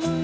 Bye.